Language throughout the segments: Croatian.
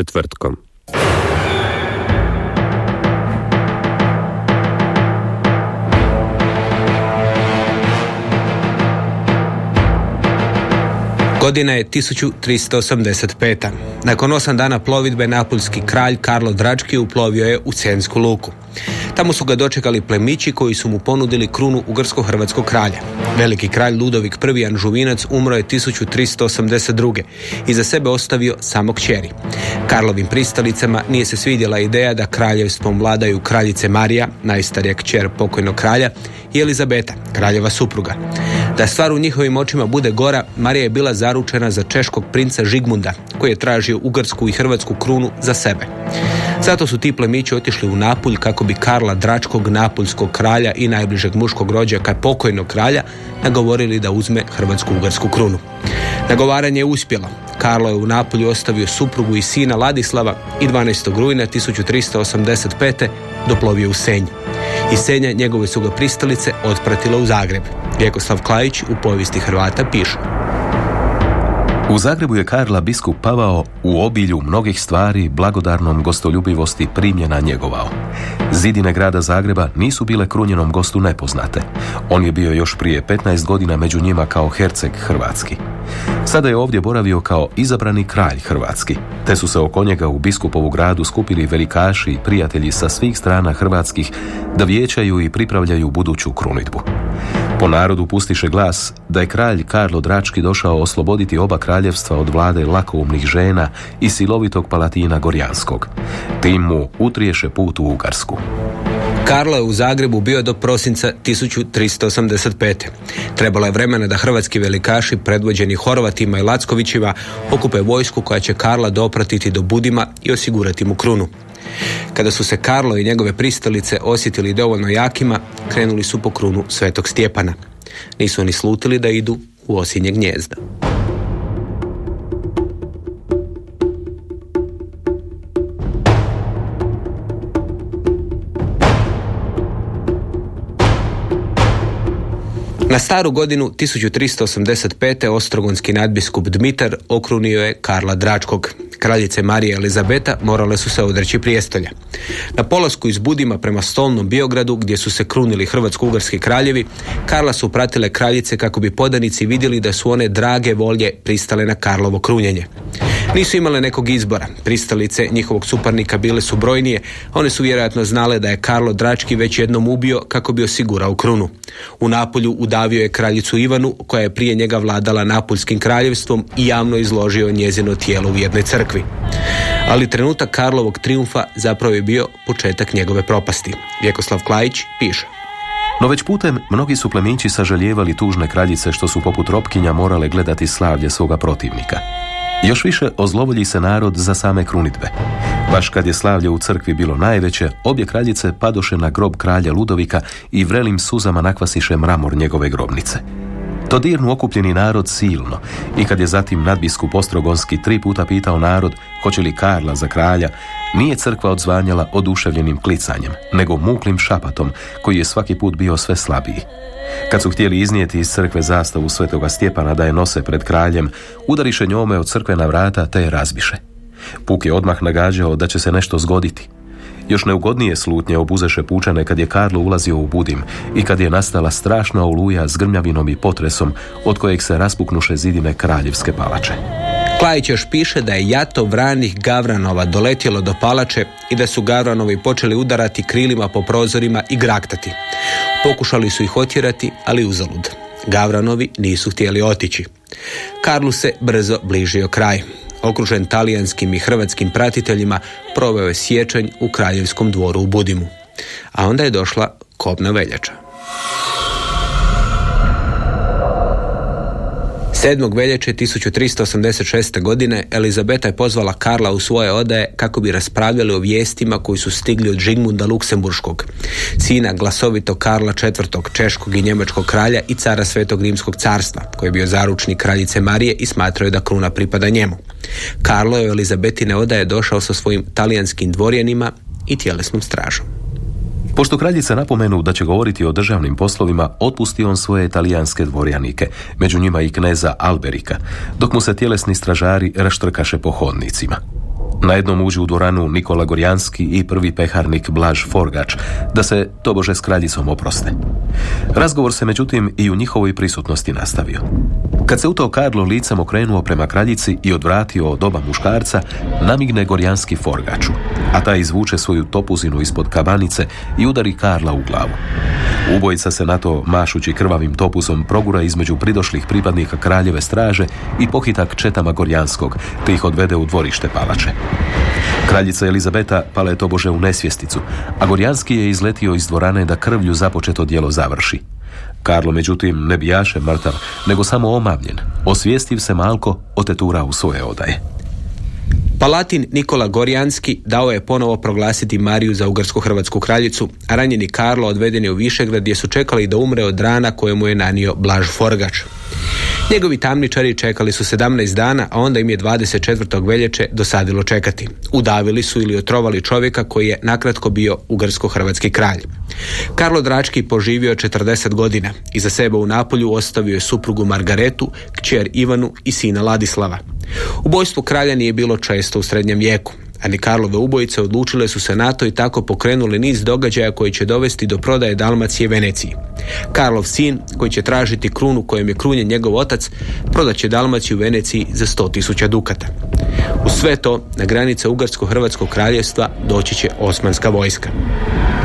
Četvrtkom. Godina je 1385. Nakon osam dana plovidbe napuljski kralj Karlo Drački uplovio je u Censku luku. Tamo su ga dočekali plemići koji su mu ponudili krunu ugarsko-hrvatskog kralja. Veliki kralj Ludovik I Anžuvinac umro je 1382. i za sebe ostavio samo kćeri. Karlovim pristalicama nije se svidjela ideja da kraljevstvom vladaju kraljice Marija, najstarija kćer pokojnog kralja, i Elizabeta, kraljeva supruga. Da stvar u njihovim očima bude gora, Marija je bila zaručena za češkog princa Žigmunda, koji je tražio ugarsku i hrvatsku krunu za sebe. Zato su ti plemići otišli u Napulj kako bi Karla Dračkog, napuljskog kralja i najbližeg muškog rođaka pokojnog kralja nagovorili da uzme hrvatsku-ugarsku krunu. Nagovaranje je uspjelo. Karlo je u Napolju ostavio suprugu i sina Ladislava i 12. rujna 1385. doplovio u Senj. Iz Senja njegove su ga pristalice otpratile u Zagreb. Vjekoslav Klajić u povijesti Hrvata piše. U Zagrebu je Karla biskup Pavao u obilju mnogih stvari blagodarnom gostoljubivosti primjena njegovao. Zidine grada Zagreba nisu bile krunjenom gostu nepoznate. On je bio još prije 15 godina među njima kao herceg hrvatski. Sada je ovdje boravio kao izabrani kralj hrvatski, te su se oko njega u biskupovu gradu skupili velikaši i prijatelji sa svih strana hrvatskih da vijećaju i pripravljaju buduću krunitbu. Po narodu pustiše glas da je kralj Karlo Drački došao osloboditi oba kraljevstva od vlade lakoumnih žena i silovitog palatina Gorjanskog. Tim mu utriješe put u Ugarsku. Karlo je u Zagrebu bio do prosinca 1385. Trebalo je vremena da hrvatski velikaši predvođeni Horvatima i Lackovićima okupe vojsku koja će Karla dopratiti do Budima i osigurati mu krunu. Kada su se Karlo i njegove pristalice osjetili dovoljno jakima, krenuli su po krunu Svetog Stjepana. Nisu ni slutili da idu u osinje gnjezda. Na staru godinu 1385. ostrogonski nadbiskup Dmitar okrunio je Karla Dračkog. Kraljice Marije Elizabeta morale su se odreći prijestolja. Na polasku iz Budima prema stolnom Biogradu, gdje su se krunili hrvatsko-ugarski kraljevi, Karla su pratile kraljice kako bi podanici vidjeli da su one drage volje pristale na Karlovo krunjenje. Nisu imale nekog izbora. Pristalice njihovog suparnika bile su brojnije. One su vjerojatno znale da je Karlo Drački već jednom ubio kako bi osigurao krunu. U Napolju udavio je kraljicu Ivanu koja je prije njega vladala Napuljskim kraljevstvom i javno izložio njezino tijelo u jednoj crkvi. Ali trenutak Karlovog triumfa zapravo je bio početak njegove propasti. Vjekoslav Klajić piše. No već putem mnogi su plemići sažaljevali tužne kraljice što su poput Ropkinja morale gledati slavlje svoga protivnika. Još više ozlovolji se narod za same krunitbe. Baš kad je slavlje u crkvi bilo najveće, obje kraljice padoše na grob kralja Ludovika i vrelim suzama nakvasiše mramor njegove grobnice. To dirnu okupljeni narod silno i kad je zatim nadbiskup Ostrogonski tri puta pitao narod hoće li Karla za kralja, nije crkva odzvanjala oduševljenim klicanjem, nego muklim šapatom koji je svaki put bio sve slabiji. Kad su htjeli iznijeti iz crkve zastavu svetoga Stjepana da je nose pred kraljem, udariše njome od crkvena vrata te je razbiše. Puk je odmah nagađao da će se nešto zgoditi. Još neugodnije slutnje obuzeše pučane kad je Karlo ulazio u Budim i kad je nastala strašna oluja s grmljavinom i potresom od kojeg se raspuknuše zidine kraljevske palače. Klajić još piše da je jato vranih Gavranova doletjelo do palače i da su Gavranovi počeli udarati krilima po prozorima i graktati. Pokušali su ih otjerati, ali uzalud. Gavranovi nisu htjeli otići. Karlu se brzo bližio kraj. Okružen talijanskim i hrvatskim pratiteljima, proveo je sječanj u kraljevskom dvoru u Budimu. A onda je došla kobna veljača. 7. veljače 1386. godine Elizabeta je pozvala Karla u svoje odaje kako bi raspravljali o vijestima koji su stigli od Žigmunda Luksemburškog, sina glasovito Karla IV. Češkog i Njemačkog kralja i cara Svetog Rimskog carstva, koji je bio zaručnik kraljice Marije i smatrao je da kruna pripada njemu. Karlo je u Elizabetine odaje došao sa svojim talijanskim dvorjanima i tjelesnom stražom. Pošto kraljica napomenu da će govoriti o državnim poslovima, otpusti on svoje italijanske dvorjanike, među njima i kneza Alberika, dok mu se tjelesni stražari raštrkaše po hodnicima. Na jednom uđu u dvoranu Nikola Gorjanski i prvi peharnik Blaž Forgač, da se tobože s kraljicom oproste. Razgovor se međutim i u njihovoj prisutnosti nastavio. Kad se u to Karlo licem okrenuo prema kraljici i odvratio od oba muškarca, namigne Gorjanski Forgaču, a taj izvuče svoju topuzinu ispod kabanice i udari Karla u glavu. Ubojica se na to, mašući krvavim topuzom, progura između pridošlih pripadnika kraljeve straže i pohitak četama Gorjanskog, te ih odvede u dvorište palače. Kraljica Elizabeta pala je tobože u nesvjesticu, a Gorjanski je izletio iz dvorane da krvlju započeto djelo završi. Karlo, međutim, ne bijaše mrtav, nego samo omavljen. Osvijestiv se malko, otetura u svoje odaje. Palatin Nikola Gorjanski dao je ponovo proglasiti Mariju za ugarsko-hrvatsku kraljicu, a ranjeni Karlo odveden je u Višegrad gdje su čekali da umre od rana kojemu je nanio Blaž Forgač. Njegovi tamničari čekali su 17 dana, a onda im je 24. veljače dosadilo čekati. Udavili su ili otrovali čovjeka koji je nakratko bio ugarsko-hrvatski kralj. Karlo Drački poživio 40 godina. Iza sebe u Napolju ostavio je suprugu Margaretu, kćer Ivanu i sina Ladislava. Ubojstvo kralja nije bilo često u srednjem vijeku a Karlove ubojice odlučile su se na to i tako pokrenuli niz događaja koji će dovesti do prodaje Dalmacije Veneciji. Karlov sin, koji će tražiti krunu kojem je krunjen njegov otac, prodaće Dalmaciju Veneciji za 100.000 dukata. U sve to, na granice Ugarsko-Hrvatskog kraljevstva doći će osmanska vojska.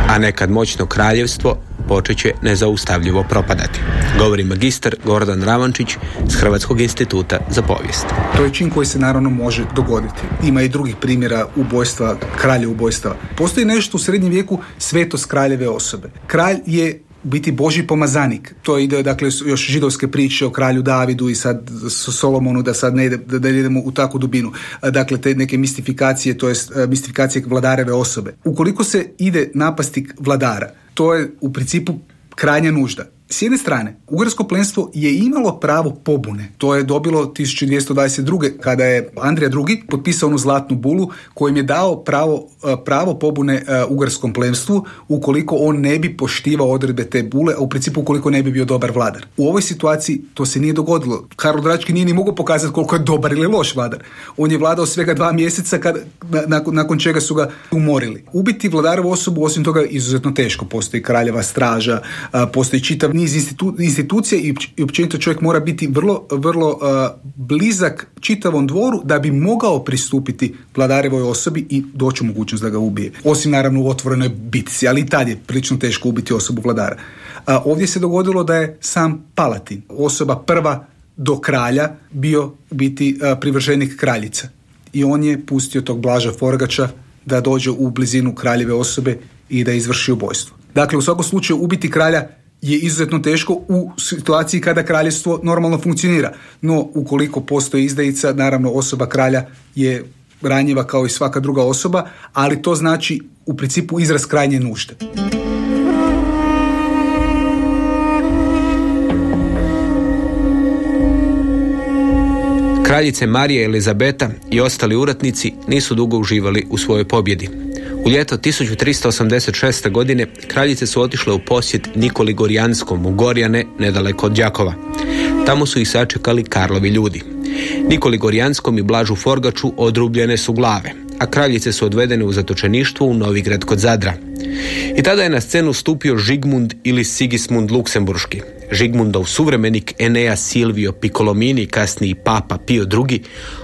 A nekad moćno kraljevstvo počet će nezaustavljivo propadati. Govori magistar Gordan Ravančić s Hrvatskog instituta za povijest. To je čin koji se naravno može dogoditi. Ima i drugih primjera ubojstva, kralje ubojstva. Postoji nešto u srednjem vijeku svetost kraljeve osobe. Kralj je biti Boži pomazanik. To ide, dakle, još židovske priče o kralju Davidu i sad Solomonu, da sad ne, ide, da idemo u takvu dubinu. Dakle, te neke mistifikacije, to jest mistifikacije vladareve osobe. Ukoliko se ide napasti vladara, to je u principu krajnja nužda. S jedne strane, Ugarsko plenstvo je imalo pravo pobune. To je dobilo 1222. kada je Andrija II. potpisao onu zlatnu bulu kojim je dao pravo, e, pravo pobune e, Ugarskom plemstvu ukoliko on ne bi poštivao odredbe te bule, a u principu ukoliko ne bi bio dobar vladar. U ovoj situaciji to se nije dogodilo. Karlo Drački nije ni mogao pokazati koliko je dobar ili loš vladar. On je vladao svega dva mjeseca kad, nakon, nakon čega su ga umorili. Ubiti vladarovu osobu osim toga izuzetno teško. Postoji kraljeva straža, postoji čitav niz institu, institucija i općenito čovjek mora biti vrlo, vrlo uh, blizak čitavom dvoru da bi mogao pristupiti vladarevoj osobi i doći u mogućnost da ga ubije. Osim naravno u otvorenoj bitci, ali i tad je prilično teško ubiti osobu vladara. Uh, ovdje se dogodilo da je sam Palatin, osoba prva do kralja, bio biti uh, privrženik kraljica. I on je pustio tog Blaža Forgača da dođe u blizinu kraljeve osobe i da izvrši ubojstvo. Dakle, u svakom slučaju ubiti kralja je izuzetno teško u situaciji kada kraljevstvo normalno funkcionira. No, ukoliko postoji izdajica, naravno osoba kralja je ranjiva kao i svaka druga osoba, ali to znači u principu izraz krajnje nužde. Kraljice Marije Elizabeta i ostali uratnici nisu dugo uživali u svojoj pobjedi. U ljeto 1386. godine kraljice su otišle u posjet Nikoli Gorjanskom u Gorjane, nedaleko od Đakova. Tamo su ih sačekali Karlovi ljudi. Nikoli Gorjanskom i Blažu Forgaču odrubljene su glave, a kraljice su odvedene u zatočeništvo u Novigrad kod Zadra. I tada je na scenu stupio Žigmund ili Sigismund Luksemburški. Žigmundov suvremenik Enea Silvio Piccolomini, kasniji papa Pio II,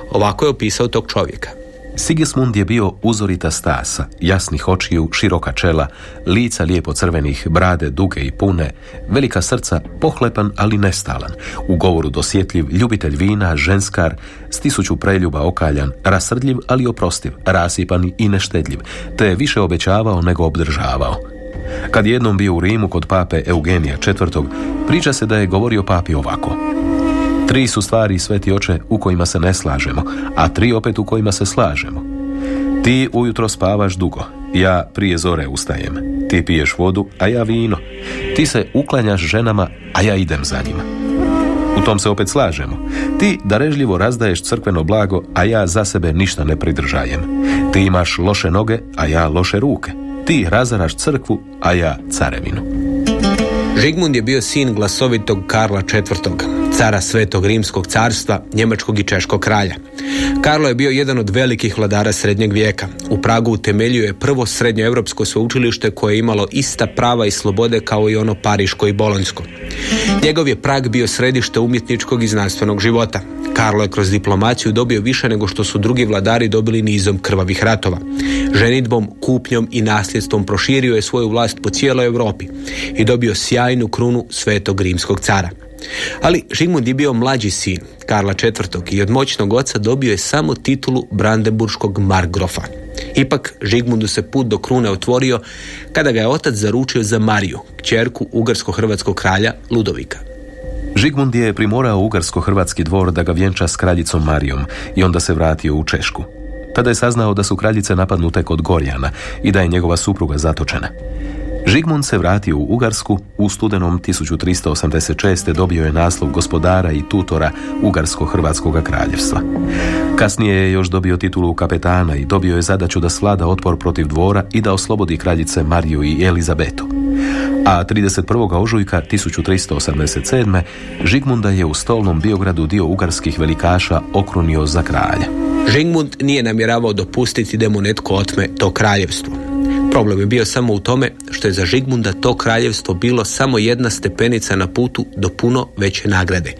ovako je opisao tog čovjeka. Sigismund je bio uzorita stasa, jasnih očiju, široka čela, lica lijepo crvenih, brade duge i pune, velika srca, pohlepan ali nestalan, u govoru dosjetljiv, ljubitelj vina, ženskar, s tisuću preljuba okaljan, rasrdljiv ali oprostiv, rasipan i neštedljiv, te je više obećavao nego obdržavao. Kad jednom bio u Rimu kod pape Eugenija IV. priča se da je govorio papi ovako. Tri su stvari, sveti oče, u kojima se ne slažemo, a tri opet u kojima se slažemo. Ti ujutro spavaš dugo, ja prije zore ustajem. Ti piješ vodu, a ja vino. Ti se uklanjaš ženama, a ja idem za njima. U tom se opet slažemo. Ti darežljivo razdaješ crkveno blago, a ja za sebe ništa ne pridržajem. Ti imaš loše noge, a ja loše ruke. Ti razaraš crkvu, a ja carevinu. Žigmund je bio sin glasovitog Karla IV. Cara Svetog Rimskog carstva, Njemačkog i Češkog kralja. Karlo je bio jedan od velikih vladara srednjeg vijeka. U Pragu utemeljio je prvo srednjoevropsko sveučilište koje je imalo ista prava i slobode kao i ono Pariško i Bolonjsko. Njegov je Prag bio središte umjetničkog i znanstvenog života. Karlo je kroz diplomaciju dobio više nego što su drugi vladari dobili nizom krvavih ratova. Ženitbom, kupnjom i nasljedstvom proširio je svoju vlast po cijeloj Europi i dobio sjajnu krunu svetog rimskog cara. Ali Žigmund je bio mlađi sin Karla IV. i od moćnog oca dobio je samo titulu Brandenburškog margrofa. Ipak Žigmundu se put do krune otvorio kada ga je otac zaručio za Mariju, kćerku ugarsko-hrvatskog kralja Ludovika. Žigmund je primorao ugarsko-hrvatski dvor da ga vjenča s kraljicom Marijom i onda se vratio u Češku. Tada je saznao da su kraljice napadnute kod Gorjana i da je njegova supruga zatočena. Žigmund se vratio u Ugarsku, u studenom 1386. dobio je naslov gospodara i tutora Ugarsko-Hrvatskog kraljevstva. Kasnije je još dobio titulu kapetana i dobio je zadaću da slada otpor protiv dvora i da oslobodi kraljice Mariju i Elizabetu. A 31. ožujka 1387. Žigmunda je u stolnom Biogradu dio ugarskih velikaša okrunio za kralja. Žigmund nije namjeravao dopustiti da mu netko otme to kraljevstvo. Problem je bio samo u tome što je za Žigmunda to kraljevstvo bilo samo jedna stepenica na putu do puno veće nagrade,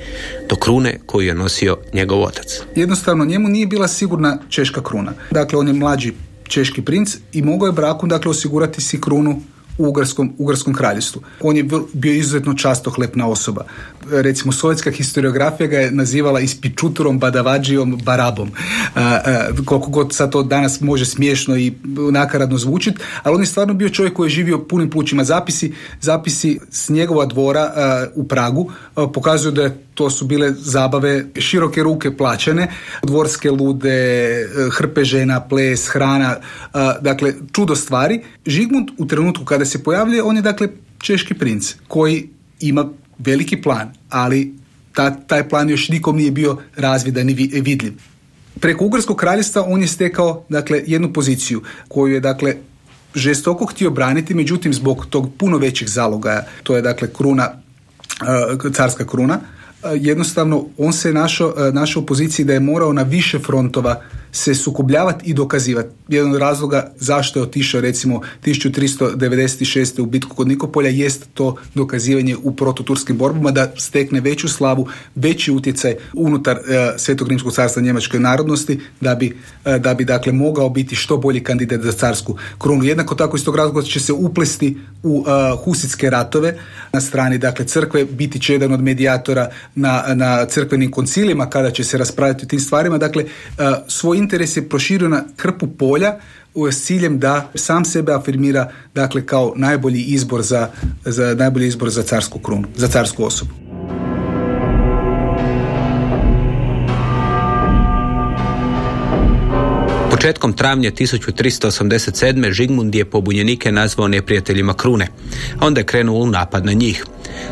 do krune koju je nosio njegov otac. Jednostavno, njemu nije bila sigurna češka kruna. Dakle, on je mlađi češki princ i mogao je brakom dakle, osigurati si krunu u Ugarskom, Ugarskom kraljestvu. On je bio izuzetno častohlepna osoba. Recimo, sovjetska historiografija ga je nazivala ispičuturom, badavađijom, barabom. koliko god sad to danas može smiješno i nakaradno zvučiti, ali on je stvarno bio čovjek koji je živio punim plućima. Zapisi, zapisi s njegova dvora u Pragu pokazuju da je to su bile zabave široke ruke plaćene, dvorske lude, hrpe žena, ples, hrana, dakle čudo stvari. Žigmund u trenutku kada se pojavljuje, on je dakle češki princ koji ima veliki plan, ali ta, taj plan još nikom nije bio razvidan i vidljiv. Preko Ugarskog kraljevstva on je stekao dakle jednu poziciju koju je dakle žestoko htio braniti, međutim zbog tog puno većih zalogaja, to je dakle kruna, carska kruna, jednostavno on se našao, našao u poziciji da je morao na više frontova se sukobljavati i dokazivati. Jedan od razloga zašto je otišao recimo 1396. u bitku kod Nikopolja jest to dokazivanje u prototurskim borbama da stekne veću slavu, veći utjecaj unutar uh, Svetog Rimskog carstva njemačke narodnosti da bi, e, da bi dakle mogao biti što bolji kandidat za carsku krunu. Jednako tako iz tog razloga će se uplesti u uh, husitske ratove na strani dakle crkve, biti će jedan od medijatora na, na crkvenim koncilima kada će se raspravljati o tim stvarima. Dakle, svoj interes je proširio na krpu polja s ciljem da sam sebe afirmira dakle kao najbolji izbor za, za najbolji izbor za carsku krunu, za carsku osobu. Početkom travnja 1387. Žigmund je pobunjenike nazvao neprijateljima krune. Onda je krenuo u napad na njih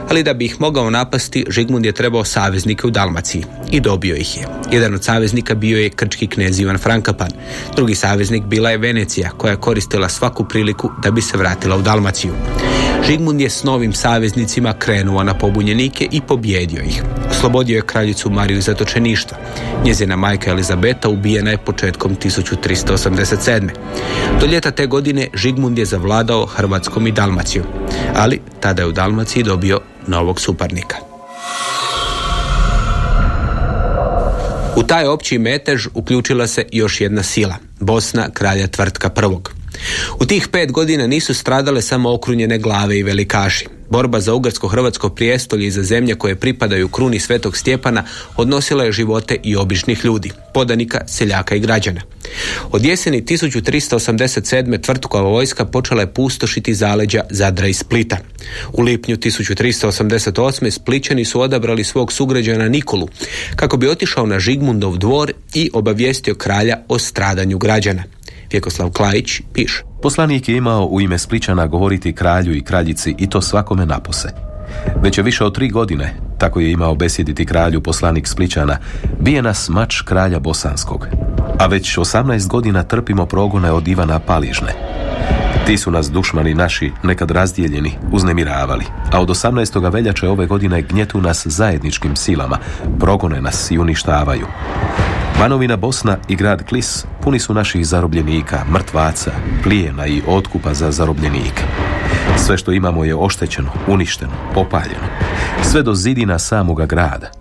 ali da bi ih mogao napasti, Žigmund je trebao saveznike u Dalmaciji i dobio ih je. Jedan od saveznika bio je krčki knez Ivan Frankapan, drugi saveznik bila je Venecija koja je koristila svaku priliku da bi se vratila u Dalmaciju. Žigmund je s novim saveznicima krenuo na pobunjenike i pobjedio ih. Oslobodio je kraljicu Mariju zatočeništva. Njezina majka Elizabeta ubijena je početkom 1387. Do ljeta te godine Žigmund je zavladao Hrvatskom i Dalmacijom, ali tada je u Dalmaciji dobio novog suparnika. U taj opći metež uključila se još jedna sila, Bosna kralja Tvrtka prvog. U tih pet godina nisu stradale samo okrunjene glave i velikaši. Borba za ugarsko-hrvatsko prijestolje i za zemlje koje pripadaju kruni Svetog Stjepana odnosila je živote i običnih ljudi, podanika, seljaka i građana. Od jeseni 1387. tvrtkova vojska počela je pustošiti zaleđa Zadra i Splita. U lipnju 1388. Spličani su odabrali svog sugrađana Nikolu kako bi otišao na Žigmundov dvor i obavijestio kralja o stradanju građana. Vjekoslav Klajić piše. Poslanik je imao u ime Spličana govoriti kralju i kraljici i to svakome napose. Već je više od tri godine, tako je imao besjediti kralju poslanik Spličana, bije nas mač kralja Bosanskog. A već 18 godina trpimo progone od Ivana Paližne. Ti su nas dušmani naši nekad razdijeljeni, uznemiravali, a od 18. veljače ove godine gnjetu nas zajedničkim silama, progone nas i uništavaju. Banovina Bosna i grad Klis puni su naših zarobljenika, mrtvaca, plijena i otkupa za zarobljenike. Sve što imamo je oštećeno, uništeno, popaljeno. Sve do zidina samoga grada.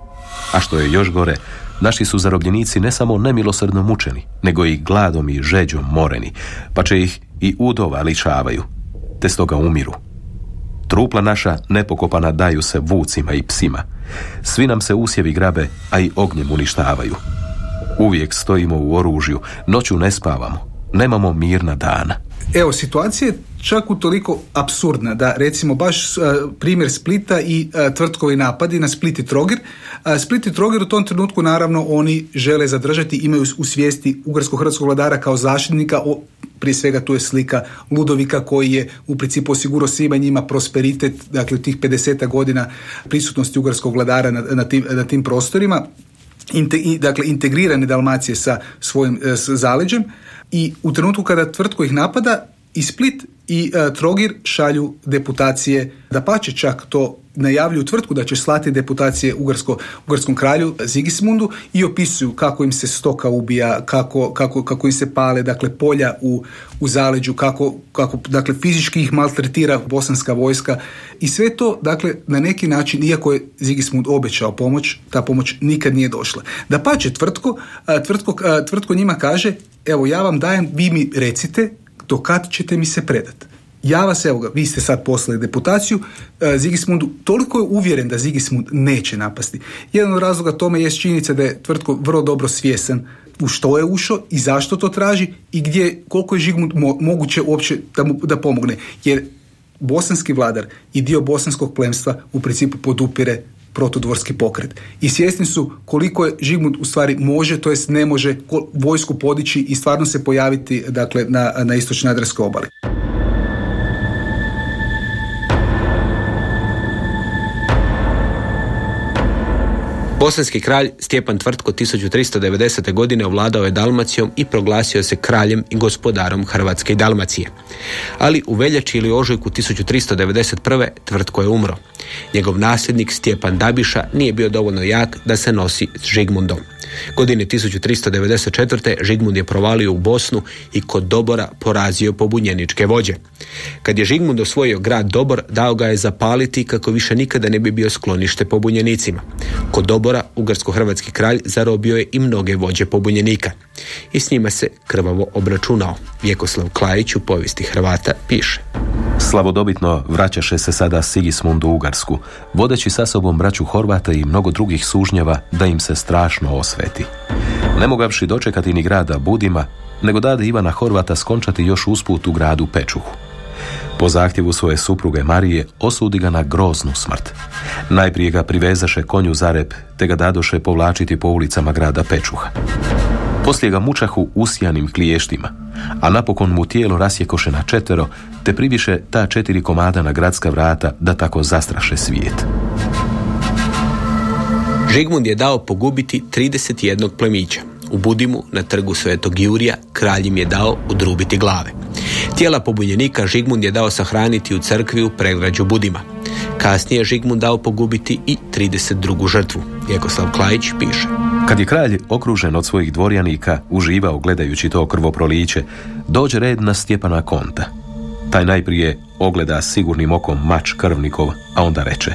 A što je još gore, naši su zarobljenici ne samo nemilosrdno mučeni, nego i gladom i žeđom moreni, pa će ih i udova ličavaju, te stoga umiru. Trupla naša nepokopana daju se vucima i psima. Svi nam se usjevi grabe, a i ognjem uništavaju. Uvijek stojimo u oružju, noću ne spavamo, nemamo mirna dana. Evo, situacija je čak utoliko absurdna da recimo baš uh, primjer Splita i uh, tvrtkovi napadi na Split i Trogir. Uh, Split i Trogir u tom trenutku naravno oni žele zadržati, imaju u svijesti ugarsko-hrvatskog vladara kao zaštitnika, o, prije svega tu je slika Ludovika koji je u principu osigurao svima njima prosperitet, dakle u tih 50 godina prisutnosti ugarskog vladara na, na, tim, na tim prostorima. Inte, dakle, integrirane Dalmacije sa svojim s zaleđem i u trenutku kada tvrtko ih napada i Split i uh, Trogir šalju deputacije, da pače čak to najavljuju tvrtku da će slati deputacije Ugarsko, Ugarskom kralju Zigismundu i opisuju kako im se stoka ubija, kako, kako, kako im se pale dakle, polja u, u zaleđu, kako, kako dakle, fizički ih maltretira bosanska vojska i sve to dakle, na neki način, iako je Zigismund obećao pomoć, ta pomoć nikad nije došla. Da pače tvrtko, tvrtko, tvrtko njima kaže evo ja vam dajem, vi mi recite do kad ćete mi se predati. Ja vas, evo ga, vi ste sad poslali deputaciju, e, Zigismundu, toliko je uvjeren da Zigismund neće napasti. Jedan od razloga tome je činjenica da je tvrtko vrlo dobro svjesan u što je ušao i zašto to traži i gdje, koliko je Žigmund moguće uopće da, mu, da pomogne. Jer bosanski vladar i dio bosanskog plemstva u principu podupire protudvorski pokret. I svjesni su koliko je Žigmund u stvari može, to jest ne može vojsku podići i stvarno se pojaviti dakle, na, na istočnoj Adrskoj obali. Bosanski kralj Stjepan Tvrtko 1390. godine ovladao je Dalmacijom i proglasio se kraljem i gospodarom Hrvatske i Dalmacije. Ali u veljači ili ožujku 1391. Tvrtko je umro. Njegov nasljednik Stjepan Dabiša nije bio dovoljno jak da se nosi s Žigmundom. Godine 1394. Žigmund je provalio u Bosnu i kod Dobora porazio pobunjeničke vođe. Kad je Žigmund osvojio grad Dobor, dao ga je zapaliti kako više nikada ne bi bio sklonište pobunjenicima. Kod Dobora, ugarsko-hrvatski kralj zarobio je i mnoge vođe pobunjenika. I s njima se krvavo obračunao. Vjekoslav Klajić u povijesti Hrvata piše. Slavodobitno vraćaše se sada Sigismund u Ugarsku, vodeći sa sobom braću Horvata i mnogo drugih sužnjeva da im se strašno osveti. Ne mogavši dočekati ni grada Budima, nego dade Ivana Horvata skončati još usput u gradu Pečuhu. Po zahtjevu svoje supruge Marije osudi ga na groznu smrt. Najprije ga privezaše konju za rep, te ga dadoše povlačiti po ulicama grada Pečuha. Poslije ga mučahu usijanim kliještima, a napokon mu tijelo rasjekoše na četvero, te priviše ta četiri komada na gradska vrata da tako zastraše svijet. Žigmund je dao pogubiti 31 plemića. U Budimu, na trgu Svetog Jurija, kralj im je dao udrubiti glave. Tijela pobunjenika Žigmund je dao sahraniti u crkvi u pregrađu Budima. Kasnije Žigmund dao pogubiti i 32. žrtvu. Jekoslav Klajić piše. Kad je kralj okružen od svojih dvorjanika, uživao gledajući to krvoproliće, dođe red na Stjepana Konta. Taj najprije ogleda sigurnim okom mač krvnikov, a onda reče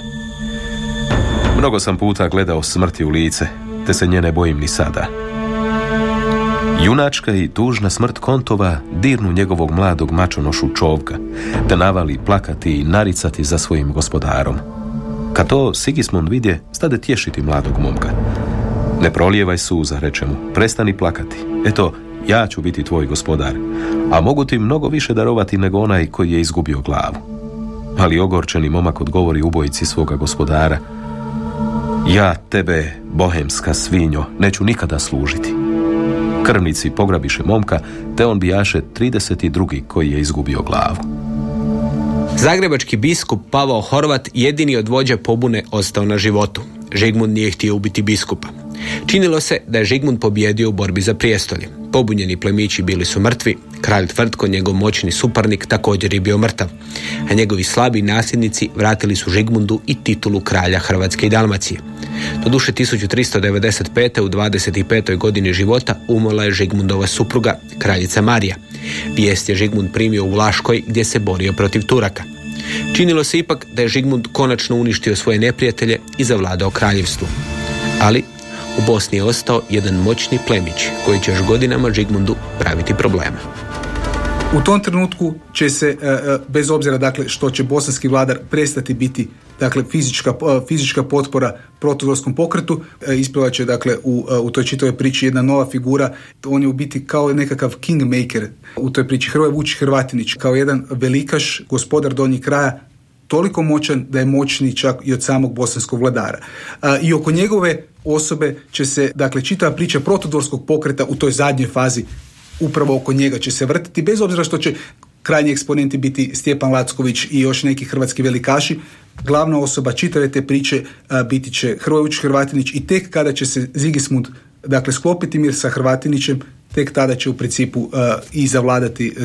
Mnogo sam puta gledao smrti u lice, te se nje ne bojim ni sada. Junačka i tužna smrt kontova dirnu njegovog mladog mačonošu čovka, te navali plakati i naricati za svojim gospodarom. Kad to Sigismund vidje, stade tješiti mladog momka. Ne prolijevaj suza, reče mu, prestani plakati. Eto, ja ću biti tvoj gospodar, a mogu ti mnogo više darovati nego onaj koji je izgubio glavu. Ali ogorčeni momak odgovori ubojici svoga gospodara, ja tebe, bohemska svinjo, neću nikada služiti. Krvnici pograbiše momka, te on bijaše 32. koji je izgubio glavu. Zagrebački biskup Pavao Horvat jedini od vođa pobune ostao na životu. Žigmund nije htio ubiti biskupa. Činilo se da je Žigmund pobjedio u borbi za prijestolje. Pobunjeni plemići bili su mrtvi, kralj Tvrtko, njegov moćni suparnik, također je bio mrtav, a njegovi slabi nasljednici vratili su Žigmundu i titulu kralja Hrvatske i Dalmacije. Doduše 1395. u 25. godini života umrla je Žigmundova supruga, kraljica Marija. Vijest je Žigmund primio u Vlaškoj gdje se borio protiv Turaka. Činilo se ipak da je Žigmund konačno uništio svoje neprijatelje i zavladao kraljevstvu. Ali u Bosni je ostao jedan moćni plemić koji će još godinama Žigmundu praviti problema. U tom trenutku će se, e, e, bez obzira dakle što će bosanski vladar prestati biti dakle fizička, e, fizička potpora protudorskom pokretu, ispliva će dakle u, u toj čitavoj priči jedna nova figura, on je u biti kao nekakav kingmaker u toj priči, Hrvoje Vučić Hrvatinić, kao jedan velikaš, gospodar donjih kraja, toliko moćan da je moćni čak i od samog bosanskog vladara. I oko njegove osobe će se, dakle, čitava priča protodorskog pokreta u toj zadnjoj fazi upravo oko njega će se vrtiti, bez obzira što će krajnji eksponenti biti Stjepan Lacković i još neki hrvatski velikaši, glavna osoba čitave te priče biti će Hrvojuć Hrvatinić i tek kada će se Zigismund dakle sklopiti mir sa Hrvatinićem, tek tada će u principu i zavladati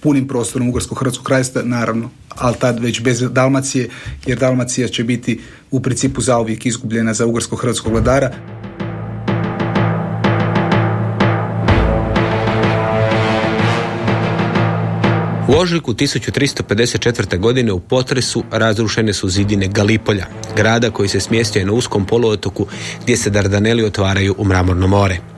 punim prostorom Ugarsko-Hrvatskog krajstva, naravno, ali tad već bez Dalmacije, jer Dalmacija će biti u principu zauvijek izgubljena za Ugarsko-Hrvatskog vladara. U ožujku 1354. godine u potresu razrušene su zidine Galipolja, grada koji se smjestio na uskom poluotoku gdje se Dardaneli otvaraju u mramorno more.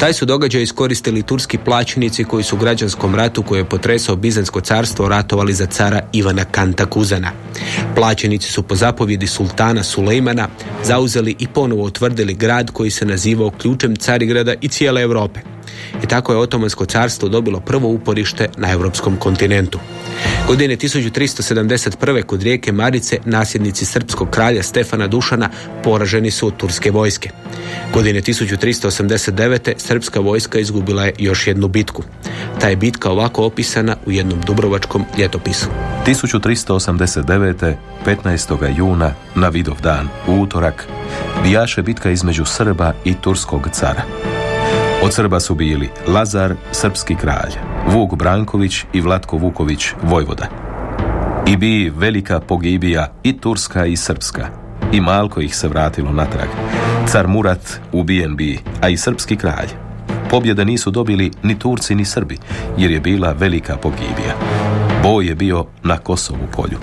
Taj su događaj iskoristili turski plaćenici koji su u građanskom ratu koji je potresao Bizansko carstvo ratovali za cara Ivana Kanta Kuzana. Plaćenici su po zapovjedi sultana Sulejmana zauzeli i ponovo utvrdili grad koji se nazivao ključem Carigrada i cijele Europe i tako je Otomansko carstvo dobilo prvo uporište na europskom kontinentu. Godine 1371. kod rijeke Marice nasljednici srpskog kralja Stefana Dušana poraženi su od turske vojske. Godine 1389. srpska vojska izgubila je još jednu bitku. Ta je bitka ovako opisana u jednom dubrovačkom ljetopisu. 1389. 15. juna na Vidov dan, u utorak, bijaše bitka između Srba i Turskog cara. Od Srba su bili Lazar, srpski kralj, Vuk Branković i Vlatko Vuković, vojvoda. I bi velika pogibija i turska i srpska. I malko ih se vratilo natrag. Car Murat ubijen bi, a i srpski kralj. Pobjede nisu dobili ni Turci ni Srbi, jer je bila velika pogibija. Boj je bio na Kosovu polju.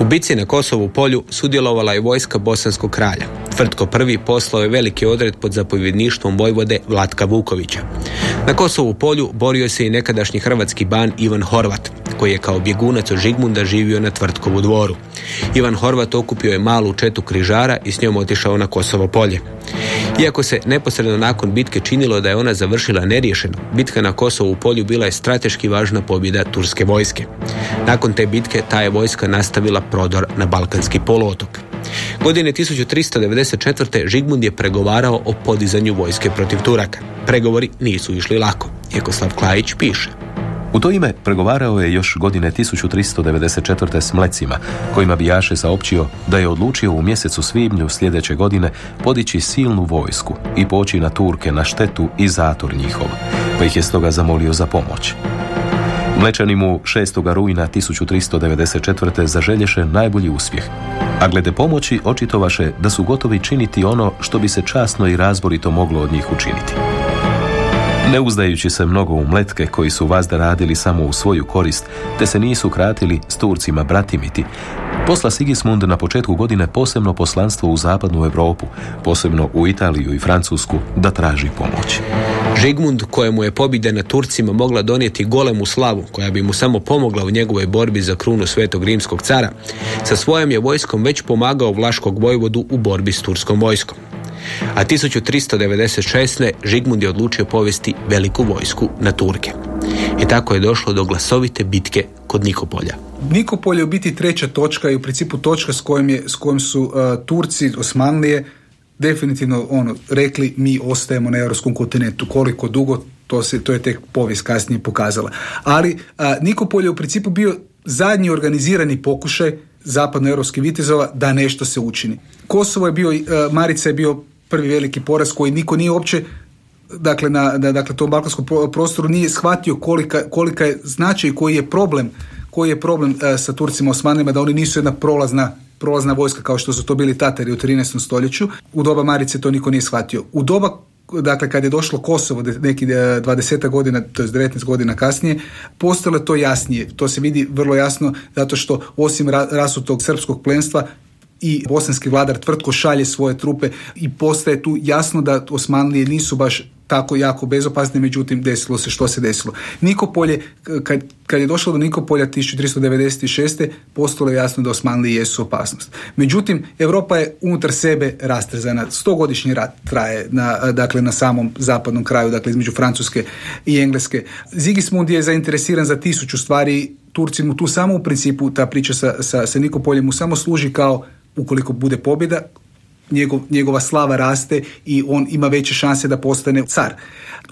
U bici na Kosovu polju sudjelovala je vojska bosanskog kralja. Tvrtko prvi poslao je veliki odred pod zapovjedništvom vojvode Vlatka Vukovića. Na Kosovu polju borio se i nekadašnji hrvatski ban Ivan Horvat, koji je kao bjegunac od Žigmunda živio na Tvrtkovu dvoru. Ivan Horvat okupio je malu četu križara i s njom otišao na Kosovo polje. Iako se neposredno nakon bitke činilo da je ona završila neriješeno, bitka na Kosovu polju bila je strateški važna pobjeda turske vojske. Nakon te bitke ta je vojska nastavila prodor na Balkanski poluotok. Godine 1394. Žigmund je pregovarao o podizanju vojske protiv Turaka. Pregovori nisu išli lako. Jekoslav Klajić piše. U to ime pregovarao je još godine 1394. s Mlecima, kojima bi Jaše saopćio da je odlučio u mjesecu svibnju sljedeće godine podići silnu vojsku i poći na Turke na štetu i zator njihov, pa ih je stoga zamolio za pomoć. Mlečani mu 6. rujna 1394. zaželješe najbolji uspjeh, a glede pomoći očitovaše da su gotovi činiti ono što bi se časno i razborito moglo od njih učiniti. Ne uzdajući se mnogo u mletke koji su vazda radili samo u svoju korist, te se nisu kratili s Turcima bratimiti, posla Sigismund na početku godine posebno poslanstvo u zapadnu Europu, posebno u Italiju i Francusku, da traži pomoć. Žigmund, kojemu je pobjeda na Turcima mogla donijeti golemu slavu, koja bi mu samo pomogla u njegovoj borbi za krunu svetog rimskog cara, sa svojom je vojskom već pomagao Vlaškog vojvodu u borbi s turskom vojskom. A 1396. Žigmund je odlučio povesti veliku vojsku na Turke. I tako je došlo do glasovite bitke kod Nikopolja. Nikopolje je u biti treća točka i u principu točka s kojom, je, s kojom su uh, Turci, Osmanlije, definitivno ono, rekli mi ostajemo na europskom kontinentu. Koliko dugo, to, se, to je tek povijest kasnije pokazala. Ali a, Nikopolje je u principu bio zadnji organizirani pokušaj zapadnoeuropskih vitezova da nešto se učini. Kosovo je bio, Marica je bio prvi veliki poraz koji niko nije uopće dakle na, na dakle tom balkanskom prostoru nije shvatio kolika, kolika je značaj koji je problem koji je problem e, sa Turcima Osmanima da oni nisu jedna prolazna prolazna vojska kao što su to bili Tatari u 13. stoljeću. U doba Marice to niko nije shvatio. U doba dakle kad je došlo Kosovo neki 20 e, godina, to je 19 godina kasnije, postalo to jasnije. To se vidi vrlo jasno zato što osim rasutog srpskog plenstva i bosanski vladar tvrtko šalje svoje trupe i postaje tu jasno da Osmanlije nisu baš tako jako bezopasne, međutim desilo se što se desilo. Nikopolje, kad, kad je došlo do Nikopolja 1396. postalo je jasno da Osmanlije jesu opasnost. Međutim, Europa je unutar sebe rastrezana. Stogodišnji rat traje na, dakle, na samom zapadnom kraju, dakle između Francuske i Engleske. Zigismund je zainteresiran za tisuću stvari, Turci mu tu samo u principu, ta priča sa, sa, sa Nikopoljem mu samo služi kao ukoliko bude pobjeda, njegov, njegova slava raste i on ima veće šanse da postane car.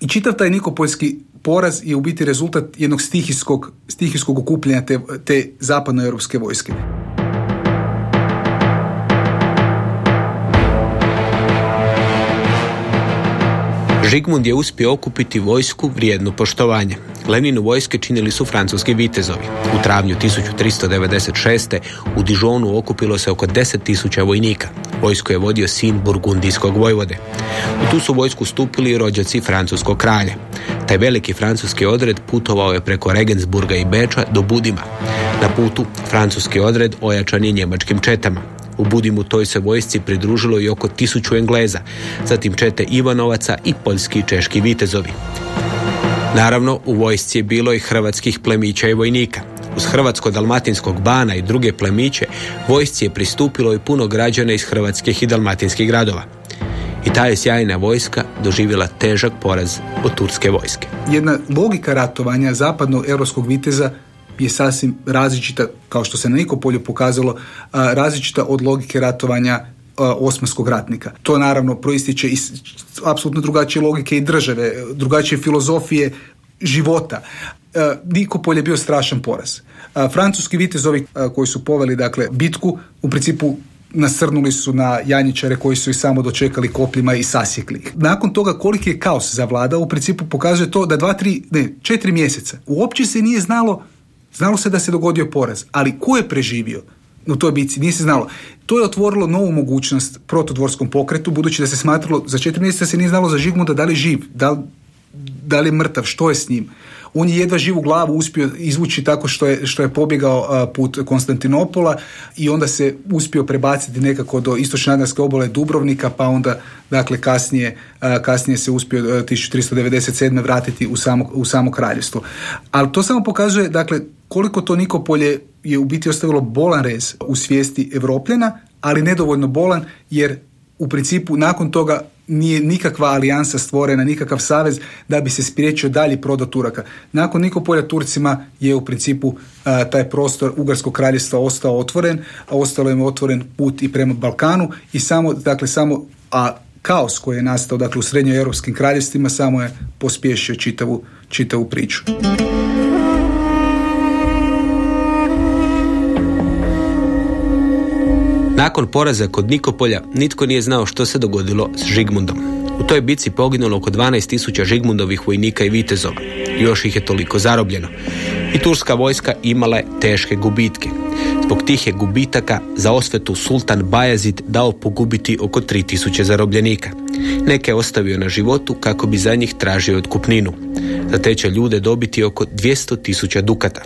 I čitav taj nikopoljski poraz je u biti rezultat jednog stihijskog, stihijskog okupljanja te, te zapadnoeuropske vojske. Žigmund je uspio okupiti vojsku vrijednu poštovanja. Leninu vojske činili su francuski vitezovi. U travnju 1396. u Dižonu okupilo se oko 10.000 vojnika. Vojsko je vodio sin burgundijskog vojvode. U tu su vojsku stupili i rođaci francuskog kralja. Taj veliki francuski odred putovao je preko Regensburga i Beča do Budima. Na putu francuski odred ojačan je njemačkim četama. U Budimu toj se vojsci pridružilo i oko tisuću Engleza, zatim čete Ivanovaca i poljski i češki vitezovi. Naravno, u vojsci je bilo i hrvatskih plemića i vojnika. Uz hrvatsko-dalmatinskog bana i druge plemiće, vojsci je pristupilo i puno građana iz hrvatskih i dalmatinskih gradova. I ta je sjajna vojska doživjela težak poraz od turske vojske. Jedna logika ratovanja zapadnog europskog viteza je sasvim različita, kao što se na Nikopolju pokazalo, različita od logike ratovanja osmanskog ratnika. To naravno proističe iz apsolutno drugačije logike i države, drugačije filozofije života. Nikopolje je bio strašan poraz. Francuski vitezovi koji su poveli dakle bitku u principu nasrnuli su na janjičare koji su ih samo dočekali kopljima i sasjekli ih. Nakon toga koliki je kaos zavladao, u principu pokazuje to da dva, tri, ne, četiri mjeseca uopće se nije znalo Znalo se da se dogodio poraz, ali ko je preživio u toj bici? Nije se znalo. To je otvorilo novu mogućnost protodvorskom pokretu, budući da se smatralo, za četiri mjeseca se nije znalo za Žigmunda da li živ, da da li je mrtav, što je s njim. On je jedva živu glavu uspio izvući tako što je, što je pobjegao put Konstantinopola i onda se uspio prebaciti nekako do istočne obole Dubrovnika, pa onda dakle kasnije, kasnije se uspio 1397. vratiti u samo, u samo kraljevstvo. Ali to samo pokazuje dakle koliko to Nikopolje je u biti ostavilo bolan rez u svijesti Evropljena, ali nedovoljno bolan jer u principu nakon toga nije nikakva alijansa stvorena, nikakav savez da bi se spriječio dalji prodot Turaka. Nakon Nikopolja Turcima je u principu taj prostor Ugarskog kraljevstva ostao otvoren, a ostalo je otvoren put i prema Balkanu i samo, dakle, samo, a kaos koji je nastao dakle, u srednjoeuropskim kraljevstvima samo je pospješio čitavu, čitavu priču. Nakon poraza kod Nikopolja nitko nije znao što se dogodilo s Žigmundom. U toj bici poginulo oko 12.000 Žigmundovih vojnika i vitezova. Još ih je toliko zarobljeno. I turska vojska imala je teške gubitke. Zbog tih je gubitaka za osvetu sultan Bajazid dao pogubiti oko 3000 zarobljenika. Neke je ostavio na životu kako bi za njih tražio otkupninu. Za te će ljude dobiti oko 200.000 dukata.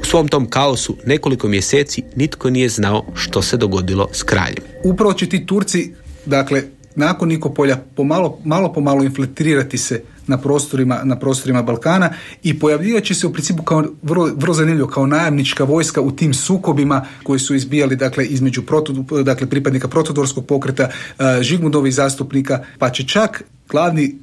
U svom tom kaosu nekoliko mjeseci nitko nije znao što se dogodilo s kraljem. Upravo će ti Turci, dakle, nakon Nikopolja pomalo, malo po malo infiltrirati se na prostorima, na prostorima Balkana i pojavljivat će se u principu kao vrlo, vrlo zanimljivo kao najamnička vojska u tim sukobima koji su izbijali dakle između proto, dakle pripadnika protodorskog pokreta, uh, Žigmundovih zastupnika, pa će čak glavni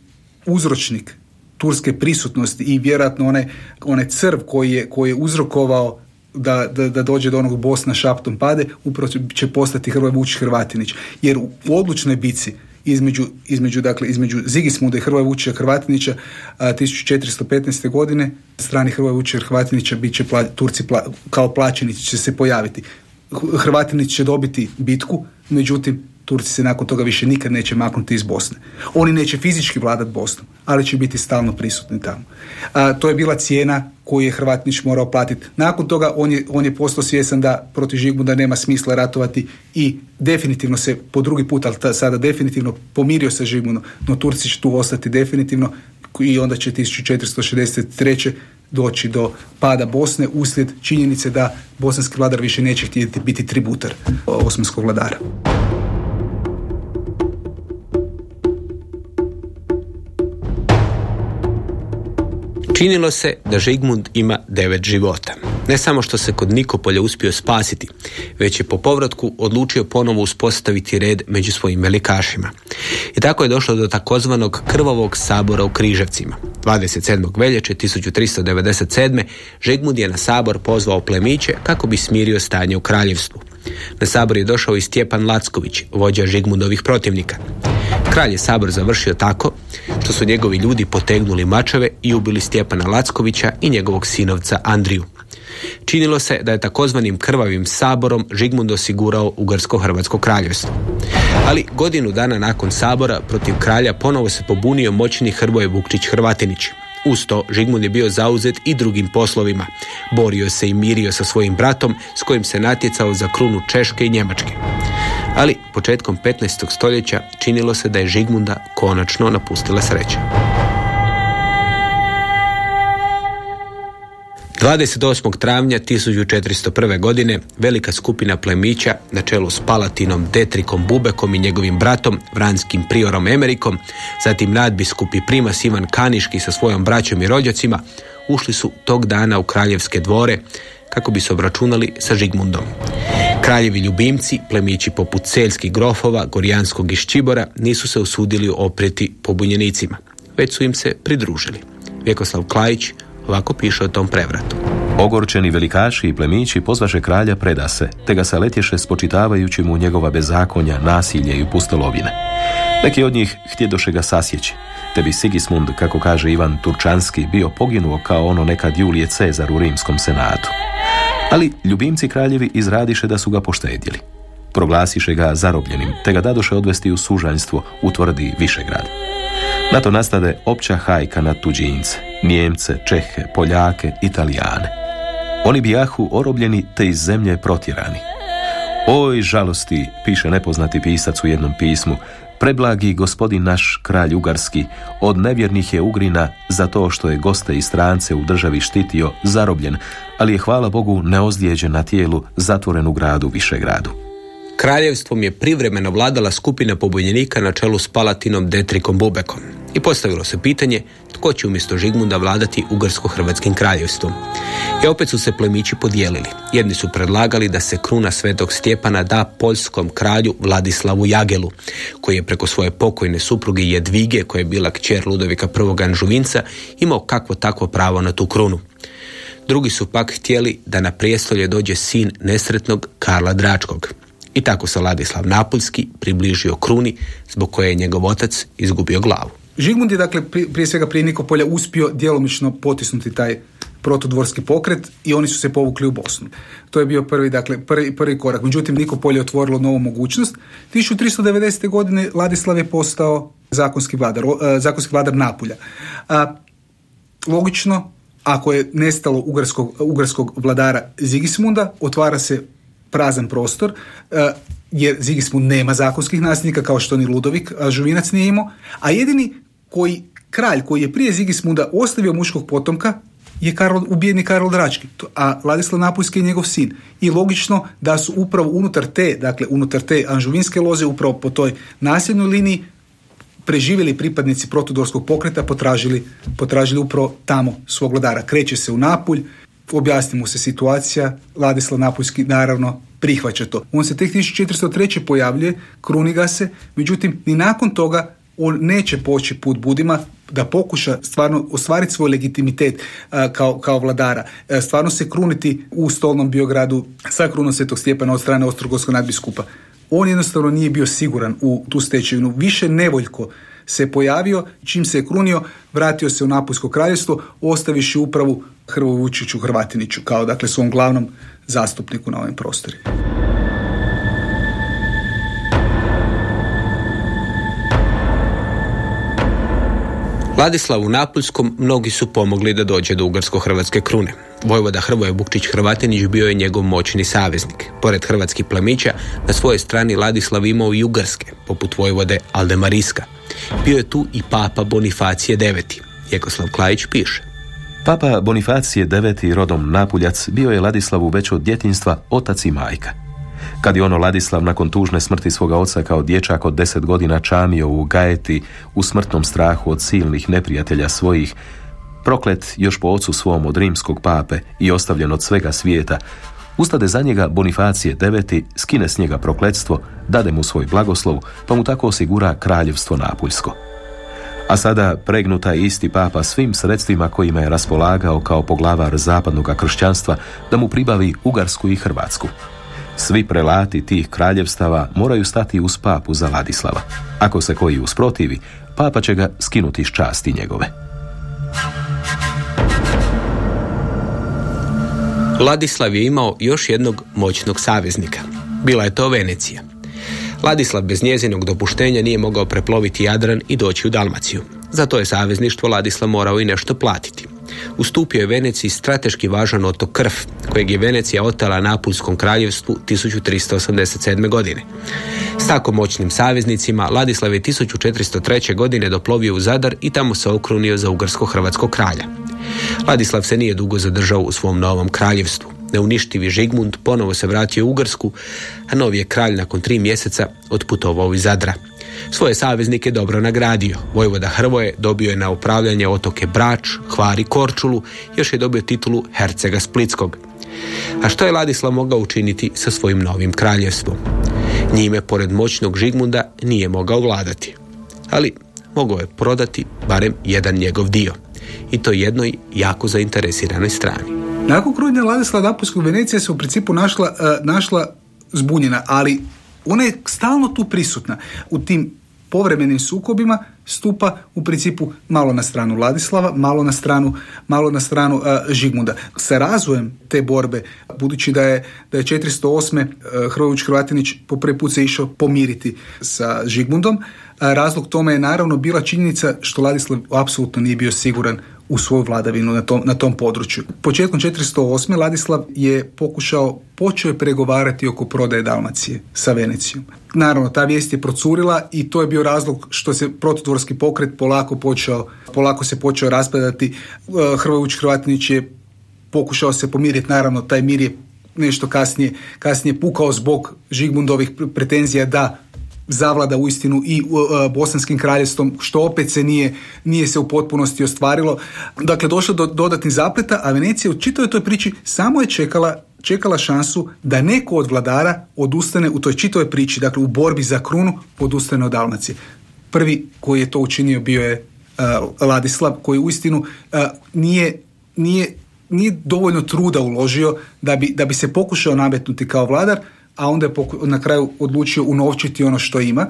uzročnik turske prisutnosti i vjerojatno onaj, onaj crv koji je, koji je uzrokovao da, da, da, dođe do onog Bosna šaptom pade, upravo će postati Hrvoje Vučić Hrvatinić. Jer u, odlučnoj bici između, između, dakle, između Zigismuda i Hrvoja Vučića Hrvatinića a, 1415. godine strani Hrvoja Vučića Hrvatinića bit će Turci kao plaćenici će se pojaviti. Hrvatinić će dobiti bitku, međutim Turci se nakon toga više nikad neće maknuti iz Bosne. Oni neće fizički vladati Bosnom, ali će biti stalno prisutni tamo. A, to je bila cijena koju je Hrvatnić morao platiti. Nakon toga on je, on je postao svjesan da protiv Žigmunda nema smisla ratovati i definitivno se po drugi put, ali sada definitivno pomirio sa Žigmundom, no Turci će tu ostati definitivno i onda će 1463 doći do pada Bosne uslijed činjenice da bosanski vladar više neće htjeti biti tributar osmanskog vladara. Činilo se da Žigmund ima devet života. Ne samo što se kod Nikopolja uspio spasiti, već je po povratku odlučio ponovo uspostaviti red među svojim velikašima. I tako je došlo do takozvanog krvavog sabora u Križevcima. 27. veljače 1397. Žigmund je na sabor pozvao plemiće kako bi smirio stanje u kraljevstvu. Na sabor je došao i Stjepan Lacković, vođa Žigmundovih protivnika. Kralj je sabor završio tako što su njegovi ljudi potegnuli mačeve i ubili Stjepana Lackovića i njegovog sinovca Andriju. Činilo se da je takozvanim krvavim saborom Žigmund osigurao Ugarsko-Hrvatsko kraljevstvo. Ali godinu dana nakon sabora protiv kralja ponovo se pobunio moćni Hrvoje Vukčić Hrvatinić. Uz to Žigmund je bio zauzet i drugim poslovima. Borio se i mirio sa svojim bratom s kojim se natjecao za krunu Češke i Njemačke. Ali početkom 15. stoljeća činilo se da je Žigmunda konačno napustila sreća. 28. travnja 1401. godine velika skupina plemića na čelu s Palatinom Detrikom Bubekom i njegovim bratom, vranskim priorom Emerikom, zatim nadbiskup i primas Ivan Kaniški sa svojom braćom i rođacima, ušli su tog dana u kraljevske dvore kako bi se obračunali sa Žigmundom. Kraljevi ljubimci, plemići poput celskih grofova, Gorjanskog i Ščibora, nisu se usudili opreti pobunjenicima, već su im se pridružili. Vjekoslav Klajić, Ovako piše o tom prevratu. Ogorčeni velikaši i plemići pozvaše kralja preda se, te ga se letješe spočitavajući mu njegova bezakonja, nasilje i pustolovine. Neki od njih htjedoše ga sasjeći, te bi Sigismund, kako kaže Ivan Turčanski, bio poginuo kao ono nekad Julije Cezar u rimskom senatu. Ali ljubimci kraljevi izradiše da su ga poštedjeli. Proglasiše ga zarobljenim, te ga dadoše odvesti u sužanjstvo u tvrdi Višegrad. Na to nastade opća hajka na tuđince, Njemce, Čehe, Poljake, Italijane. Oni bijahu orobljeni te iz zemlje protjerani. Oj žalosti, piše nepoznati pisac u jednom pismu, preblagi gospodin naš kralj Ugarski, od nevjernih je Ugrina za to što je goste i strance u državi štitio zarobljen, ali je hvala Bogu neozlijeđen na tijelu zatvoren u gradu Višegradu. Kraljevstvom je privremeno vladala skupina pobunjenika na čelu s Palatinom Detrikom Bubekom. I postavilo se pitanje tko će umjesto Žigmunda vladati Ugarsko-Hrvatskim kraljevstvom. I opet su se plemići podijelili. Jedni su predlagali da se kruna svetog Stjepana da poljskom kralju Vladislavu Jagelu, koji je preko svoje pokojne supruge Jedvige, koja je bila kćer Ludovika I. Anžuvinca, imao kakvo takvo pravo na tu krunu. Drugi su pak htjeli da na prijestolje dođe sin nesretnog Karla Dračkog. I tako se Ladislav Napoljski približio kruni zbog koje je njegov otac izgubio glavu. Žigmund je dakle prije svega prije Nikopolja uspio djelomično potisnuti taj protodvorski pokret i oni su se povukli u Bosnu. To je bio prvi, dakle, prvi, prvi korak. Međutim, Nikopolje je otvorilo novu mogućnost. 1390. godine Ladislav je postao zakonski vladar, e, zakonski vladar Napulja. A, logično, ako je nestalo ugarskog, ugarskog vladara Zigismunda, otvara se prazan prostor, e, jer Zigismund nema zakonskih nasljednika kao što ni Ludovik a Žuvinac nije imao, a jedini koji kralj koji je prije Zigismunda ostavio muškog potomka je Karol, ubijeni Karol Drački, a Ladislav Napuljski je njegov sin. I logično da su upravo unutar te, dakle unutar te anžuvinske loze, upravo po toj nasljednoj liniji preživjeli pripadnici protudorskog pokreta potražili, potražili upravo tamo svog vladara. Kreće se u Napulj, objasni mu se situacija, Ladislav Napuljski naravno prihvaća to. On se tek 1403. pojavljuje, kruni ga se, međutim ni nakon toga on neće poći put Budima da pokuša stvarno ostvariti svoj legitimitet kao, kao vladara, stvarno se kruniti u stolnom biogradu sa krunom Svetog Stjepana od strane Ostrogorskog nadbiskupa. On jednostavno nije bio siguran u tu stečevinu, više nevoljko se pojavio, čim se je krunio, vratio se u Napuljsko kraljevstvo, ostaviši upravu Hrvoju Vučiću Hrvatiniću kao dakle svom glavnom zastupniku na ovim prostorima. Ladislavu Napuljskom mnogi su pomogli da dođe do ugarsko-hrvatske krune. Vojvoda Hrvoje Bukčić Hrvatinić bio je njegov moćni saveznik. Pored hrvatskih plemića, na svojoj strani Ladislav imao i ugarske, poput Vojvode Aldemariska. Bio je tu i papa Bonifacije IX. Jekoslav Klajić piše. Papa Bonifacije IX. rodom Napuljac bio je Ladislavu već od djetinstva otac i majka. Kad je ono Ladislav nakon tužne smrti svoga oca kao dječak od deset godina čamio u Gajeti u smrtnom strahu od silnih neprijatelja svojih, proklet još po ocu svom od rimskog pape i ostavljen od svega svijeta, ustade za njega Bonifacije IX. skine s njega prokletstvo, dade mu svoj blagoslov, pa mu tako osigura kraljevstvo Napuljsko. A sada pregnuta isti papa svim sredstvima kojima je raspolagao kao poglavar zapadnog kršćanstva da mu pribavi Ugarsku i Hrvatsku. Svi prelati tih kraljevstava moraju stati uz papu za Ladislava. Ako se koji usprotivi, papa će ga skinuti s časti njegove. Ladislav je imao još jednog moćnog saveznika. Bila je to Venecija. Ladislav bez njezinog dopuštenja nije mogao preploviti Jadran i doći u Dalmaciju. Za to je savezništvo Ladislav morao i nešto platiti. Ustupio je Veneciji strateški važan otok Krf, kojeg je Venecija otala Napulskom kraljevstvu 1387. godine. S tako moćnim saveznicima Ladislav je 1403. godine doplovio u Zadar i tamo se okrunio za ugarsko-hrvatskog kralja. Ladislav se nije dugo zadržao u svom novom kraljevstvu. Neuništivi Žigmund ponovo se vratio u Ugarsku, a novi je kralj nakon tri mjeseca otputovao iz Zadra. Svoje saveznike dobro nagradio. Vojvoda Hrvoje dobio je na upravljanje otoke Brač, Hvar i Korčulu, još je dobio titulu Hercega Splitskog. A što je Ladislav mogao učiniti sa svojim novim kraljevstvom? Njime, pored moćnog Žigmunda, nije mogao vladati. Ali mogao je prodati barem jedan njegov dio. I to jednoj jako zainteresiranoj strani. Nakon krunja Ladislava Napoljskog Venecija se u principu našla, uh, našla zbunjena, ali ona je stalno tu prisutna u tim povremenim sukobima stupa u principu malo na stranu Vladislava, malo na stranu, malo na stranu uh, Žigmunda. Sa razvojem te borbe, budući da je, da je 408. Uh, Hrvović Hrvatinić po prvi put se išao pomiriti sa Žigmundom, uh, razlog tome je naravno bila činjenica što Ladislav apsolutno nije bio siguran u svoju vladavinu na tom, na tom području. Početkom 408. Ladislav je pokušao, počeo je pregovarati oko prodaje Dalmacije sa Venecijom. Naravno, ta vijest je procurila i to je bio razlog što se prototvorski pokret polako počeo, polako se počeo raspadati. E, Hrvojuć Hrvatinić je pokušao se pomiriti, naravno, taj mir je nešto kasnije, kasnije pukao zbog Žigmundovih pretenzija da zavlada uistinu i uh, bosanskim kraljevstvom, što opet se nije, nije se u potpunosti ostvarilo. Dakle, došlo do dodatnih zapleta, a Venecija u čitavoj toj priči samo je čekala čekala šansu da neko od vladara odustane u toj čitavoj priči, dakle u borbi za krunu, odustane od Dalmacije. Prvi koji je to učinio bio je uh, Ladislav, koji uistinu uh, nije, nije, nije dovoljno truda uložio da bi, da bi se pokušao nametnuti kao vladar, a onda je na kraju odlučio unovčiti ono što ima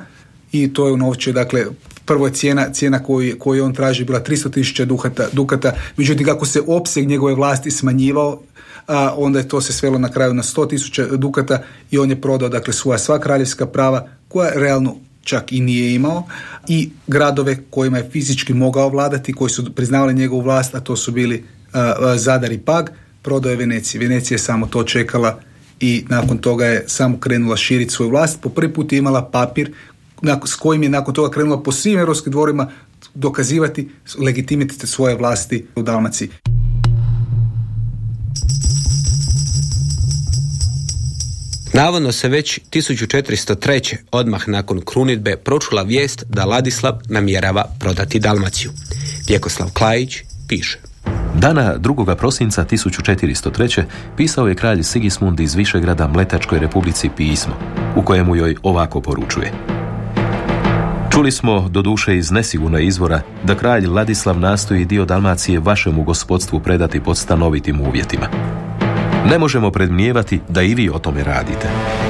i to je unovčio, dakle, prvo je cijena, cijena koju, koju on traži bila 300 tisuća dukata, dukata, međutim kako se opseg njegove vlasti smanjivao, a onda je to se svelo na kraju na 100 tisuća dukata i on je prodao dakle svoja sva kraljevska prava koja realno čak i nije imao i gradove kojima je fizički mogao vladati, koji su priznavali njegovu vlast, a to su bili Zadar i Pag, prodao je Veneciji. Venecija je samo to čekala i nakon toga je samo krenula širiti svoju vlast. Po prvi put je imala papir s kojim je nakon toga krenula po svim europskim dvorima dokazivati legitimitet svoje vlasti u Dalmaciji. Navodno se već 1403. odmah nakon krunitbe pročula vijest da Ladislav namjerava prodati Dalmaciju. Vjekoslav Klajić piše. Dana 2. prosinca 1403. pisao je kralj Sigismund iz Višegrada Mletačkoj republici pismo, u kojemu joj ovako poručuje. Čuli smo, do duše iz nesigurna izvora, da kralj Ladislav nastoji dio Dalmacije vašemu gospodstvu predati pod stanovitim uvjetima. Ne možemo predmnijevati da i vi o tome radite,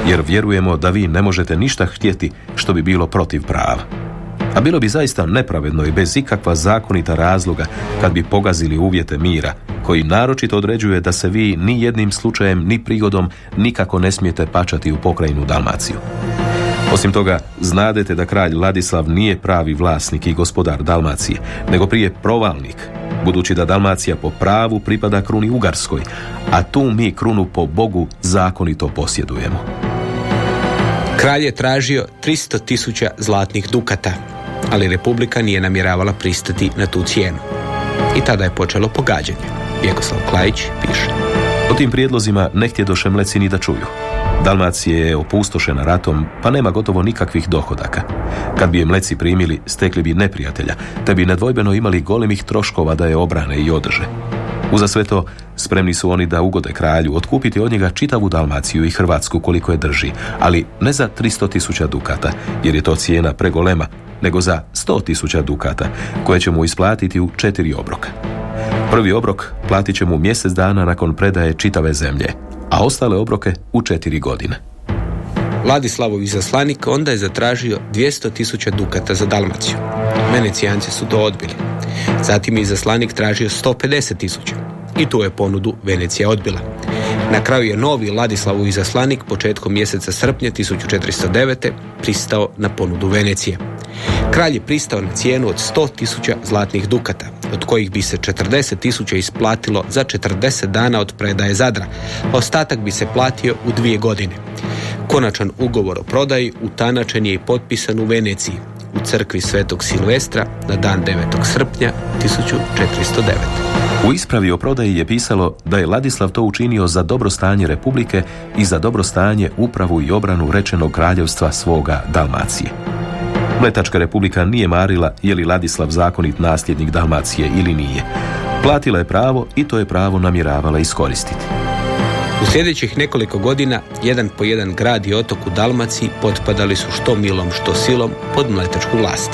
jer vjerujemo da vi ne možete ništa htjeti što bi bilo protiv prava. A bilo bi zaista nepravedno i bez ikakva zakonita razloga kad bi pogazili uvjete mira, koji naročito određuje da se vi ni jednim slučajem ni prigodom nikako ne smijete pačati u pokrajinu Dalmaciju. Osim toga, znadete da kralj Ladislav nije pravi vlasnik i gospodar Dalmacije, nego prije provalnik, budući da Dalmacija po pravu pripada kruni Ugarskoj, a tu mi krunu po Bogu zakonito posjedujemo. Kralj je tražio 300 tisuća zlatnih dukata, ali Republika nije namjeravala pristati na tu cijenu. I tada je počelo pogađanje. Vjekoslav Klajić piše. O tim prijedlozima ne htjedoše mleci ni da čuju. Dalmacije je opustošena ratom, pa nema gotovo nikakvih dohodaka. Kad bi je mleci primili, stekli bi neprijatelja, te bi nedvojbeno imali golemih troškova da je obrane i održe. Uza sve to, spremni su oni da ugode kralju, otkupiti od njega čitavu Dalmaciju i Hrvatsku koliko je drži, ali ne za 300 tisuća dukata, jer je to cijena pregolema, nego za 100 tisuća dukata, koje će mu isplatiti u četiri obroka. Prvi obrok platit će mu mjesec dana nakon predaje čitave zemlje, a ostale obroke u četiri godine. Vladislavov izaslanik onda je zatražio 200 tisuća dukata za Dalmaciju. Venecijanci su to odbili. Zatim je izaslanik tražio 150 tisuća i tu je ponudu Venecija odbila. Na kraju je novi Ladislavov izaslanik početkom mjeseca srpnja 1409. pristao na ponudu Venecije. Kralj je pristao na cijenu od 100 tisuća zlatnih dukata, od kojih bi se 40 tisuća isplatilo za 40 dana od predaje Zadra. Ostatak bi se platio u dvije godine. Konačan ugovor o prodaji utanačen je i potpisan u Veneciji, u crkvi Svetog Silvestra na dan 9. srpnja 1409. U ispravi o prodaji je pisalo da je Ladislav to učinio za dobro stanje Republike i za dobro stanje upravu i obranu rečenog kraljevstva svoga Dalmacije. Mletačka republika nije marila je li Ladislav zakonit nasljednik Dalmacije ili nije. Platila je pravo i to je pravo namjeravala iskoristiti. U sljedećih nekoliko godina jedan po jedan grad i otok u Dalmaciji potpadali su što milom što silom pod mletačku vlast.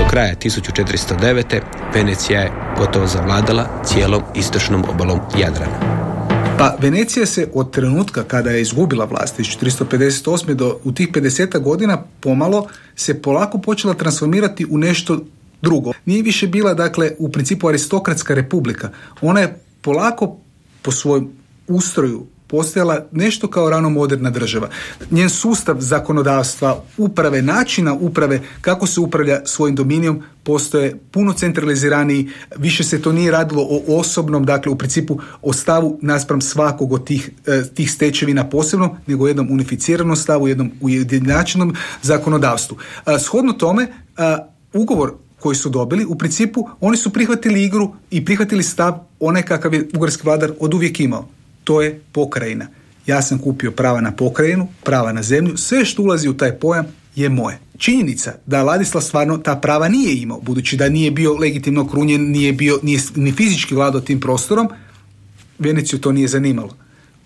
Do kraja 1409. Venecija je gotovo zavladala cijelom istočnom obalom Jadrana. Pa Venecija se od trenutka kada je izgubila vlast 1458. do u tih 50 godina pomalo se polako počela transformirati u nešto drugo. Nije više bila dakle u principu aristokratska republika. Ona je polako po svojem ustroju postojala nešto kao rano moderna država. Njen sustav zakonodavstva, uprave, načina uprave, kako se upravlja svojim dominijom, postoje puno centraliziraniji, više se to nije radilo o osobnom, dakle u principu o stavu naspram svakog od tih, e, tih stečevina posebno, nego jednom unificiranom stavu, jednom ujedinačenom zakonodavstvu. Shodno tome, ugovor koji su dobili, u principu oni su prihvatili igru i prihvatili stav onaj kakav je ugarski vladar od uvijek imao to je pokrajina. Ja sam kupio prava na pokrajinu, prava na zemlju, sve što ulazi u taj pojam je moje. Činjenica da Ladislav stvarno ta prava nije imao, budući da nije bio legitimno krunjen, nije bio nije, ni fizički vladao tim prostorom, Veneciju to nije zanimalo.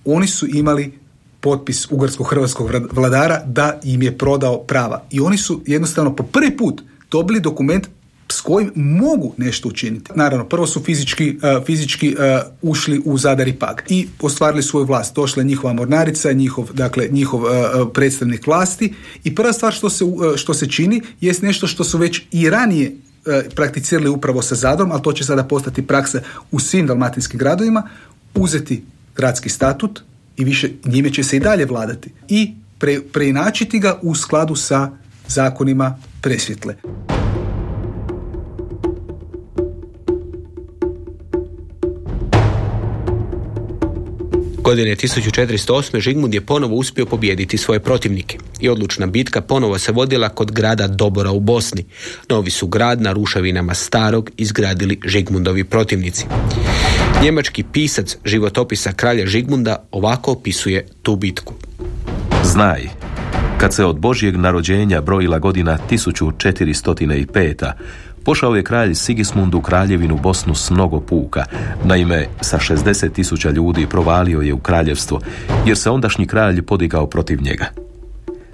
Oni su imali potpis ugarsko-hrvatskog vladara da im je prodao prava. I oni su jednostavno po prvi put dobili dokument s kojim mogu nešto učiniti. Naravno, prvo su fizički, uh, fizički uh, ušli u Zadar i Pag i ostvarili svoju vlast. Došla je njihova mornarica, njihov, dakle, njihov uh, predstavnik vlasti i prva stvar što se, što se čini jest nešto što su već i ranije prakticirali upravo sa Zadrom, ali to će sada postati praksa u svim dalmatinskim gradovima, uzeti gradski statut i više njime će se i dalje vladati i pre, preinačiti ga u skladu sa zakonima presvjetle. Godine 1408. Žigmund je ponovo uspio pobijediti svoje protivnike i odlučna bitka ponovo se vodila kod grada Dobora u Bosni. Novi su grad na rušavinama starog izgradili Žigmundovi protivnici. Njemački pisac životopisa kralja Žigmunda ovako opisuje tu bitku. Znaj, kad se od Božjeg narođenja brojila godina 1405. Pošao je kralj Sigismund u kraljevinu Bosnu s mnogo puka. Naime, sa 60 tisuća ljudi provalio je u kraljevstvo, jer se ondašnji kralj podigao protiv njega.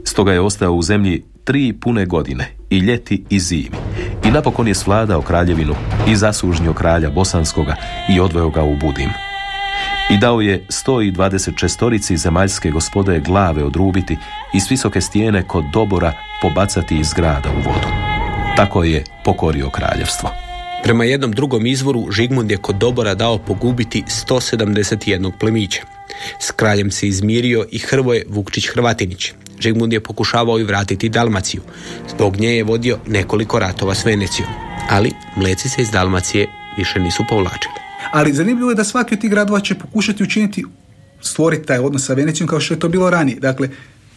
Stoga je ostao u zemlji tri pune godine, i ljeti i zimi. I napokon je svladao kraljevinu i zasužnio kralja Bosanskoga i odveo ga u Budim. I dao je 126 zemaljske gospode glave odrubiti i s visoke stijene kod Dobora pobacati iz grada u vodu. Tako je pokorio kraljevstvo. Prema jednom drugom izvoru Žigmund je kod Dobora dao pogubiti 171 plemića. S kraljem se izmirio i Hrvoje Vukčić Hrvatinić. Žigmund je pokušavao i vratiti Dalmaciju. Zbog nje je vodio nekoliko ratova s Venecijom. Ali mleci se iz Dalmacije više nisu povlačili. Ali zanimljivo je da svaki od tih gradova će pokušati učiniti stvoriti taj odnos sa Venecijom kao što je to bilo ranije. Dakle,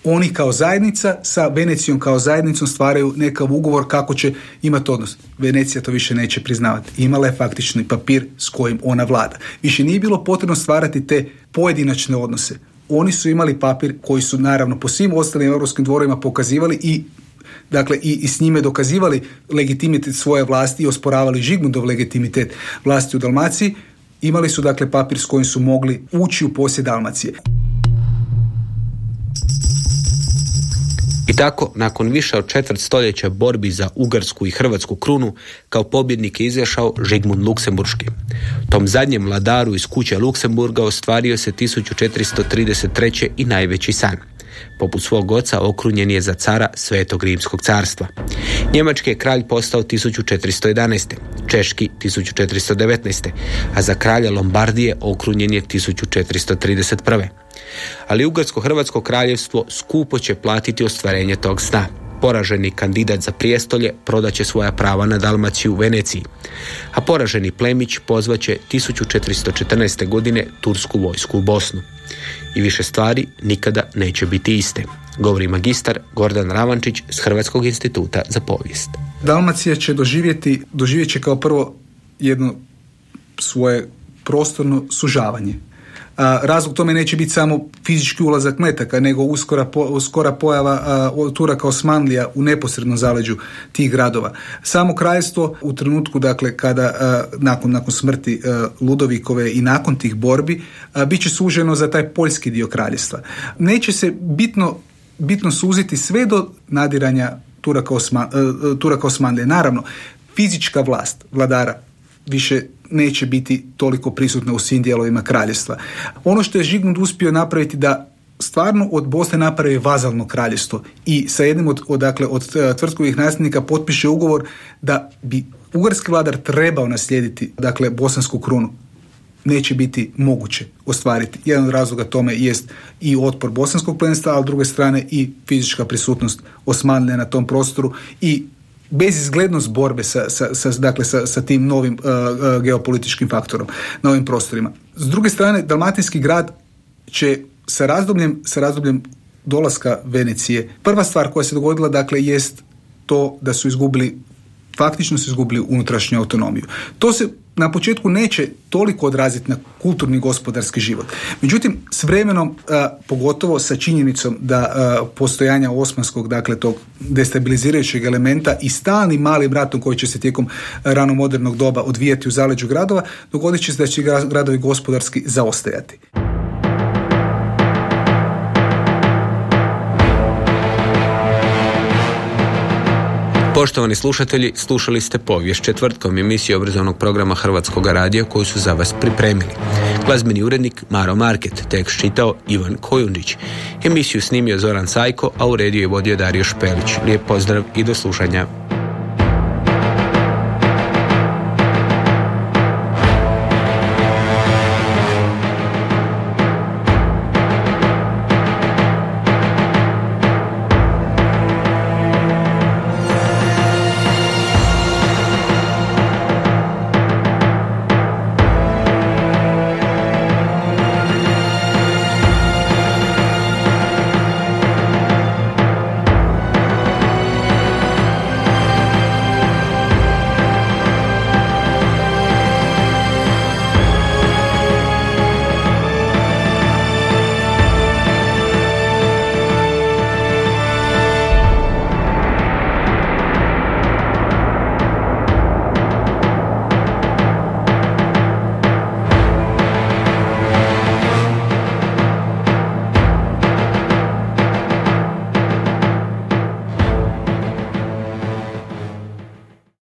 oni kao zajednica sa Venecijom kao zajednicom stvaraju nekav ugovor kako će imati odnos. Venecija to više neće priznavati. Imala je faktični papir s kojim ona vlada. Više nije bilo potrebno stvarati te pojedinačne odnose. Oni su imali papir koji su naravno po svim ostalim europskim dvorovima pokazivali i dakle i, i s njime dokazivali legitimitet svoje vlasti i osporavali Žigmundov legitimitet vlasti u Dalmaciji, imali su dakle papir s kojim su mogli ući u posjed Dalmacije. I tako, nakon više od četvrt stoljeća borbi za Ugarsku i Hrvatsku krunu, kao pobjednik je izašao Žigmund Luksemburški. Tom zadnjem vladaru iz kuće Luksemburga ostvario se 1433. i najveći san. Poput svog oca okrunjen je za cara Svetog Rimskog carstva. Njemački je kralj postao 1411. Češki 1419. a za kralja Lombardije okrunjen je 1431 ali Ugarsko-Hrvatsko kraljevstvo skupo će platiti ostvarenje tog sna. Poraženi kandidat za prijestolje prodaće svoja prava na Dalmaciju u Veneciji, a poraženi plemić pozvaće 1414. godine tursku vojsku u Bosnu. I više stvari nikada neće biti iste, govori magistar Gordan Ravančić s Hrvatskog instituta za povijest. Dalmacija će doživjeti, doživjet će kao prvo jedno svoje prostorno sužavanje razlog tome neće biti samo fizički ulazak metaka, nego uskora, po, uskora pojava Turaka Osmanlija u neposrednom zaleđu tih gradova. Samo krajstvo u trenutku dakle kada nakon, nakon smrti Ludovikove i nakon tih borbi bit će suženo za taj poljski dio kraljevstva. Neće se bitno, bitno suziti sve do nadiranja Turaka, Osman, Turaka Osmanlije. Naravno, fizička vlast vladara više neće biti toliko prisutna u svim dijelovima kraljevstva. Ono što je Žigmund uspio napraviti da stvarno od Bosne napravi vazalno kraljevstvo i sa jednim od, od, dakle, od uh, tvrtkovih nasljednika potpiše ugovor da bi ugarski vladar trebao naslijediti dakle, bosansku krunu neće biti moguće ostvariti. Jedan od razloga tome jest i otpor bosanskog plenstva, a s druge strane i fizička prisutnost Osmanlije na tom prostoru i bezizglednost borbe sa, sa, sa, dakle, sa, sa tim novim uh, uh, geopolitičkim faktorom na ovim prostorima. S druge strane, Dalmatinski grad će sa razdobljem, sa razdobljem dolaska Venecije, prva stvar koja se dogodila, dakle, jest to da su izgubili faktično su izgubili unutrašnju autonomiju. To se na početku neće toliko odraziti na kulturni gospodarski život. Međutim, s vremenom, pogotovo sa činjenicom da postojanja osmanskog, dakle tog destabilizirajućeg elementa i stalnim malim ratom koji će se tijekom rano modernog doba odvijati u zaleđu gradova, dogodit će se da će gradovi gospodarski zaostajati. Poštovani slušatelji, slušali ste povijest četvrtkom emisiju obrazovnog programa Hrvatskog radija koju su za vas pripremili. Glazbeni urednik Maro Market, tekst čitao Ivan Kojundić. Emisiju snimio Zoran Sajko, a u rediju je vodio Dario Špelić. Lijep pozdrav i do slušanja.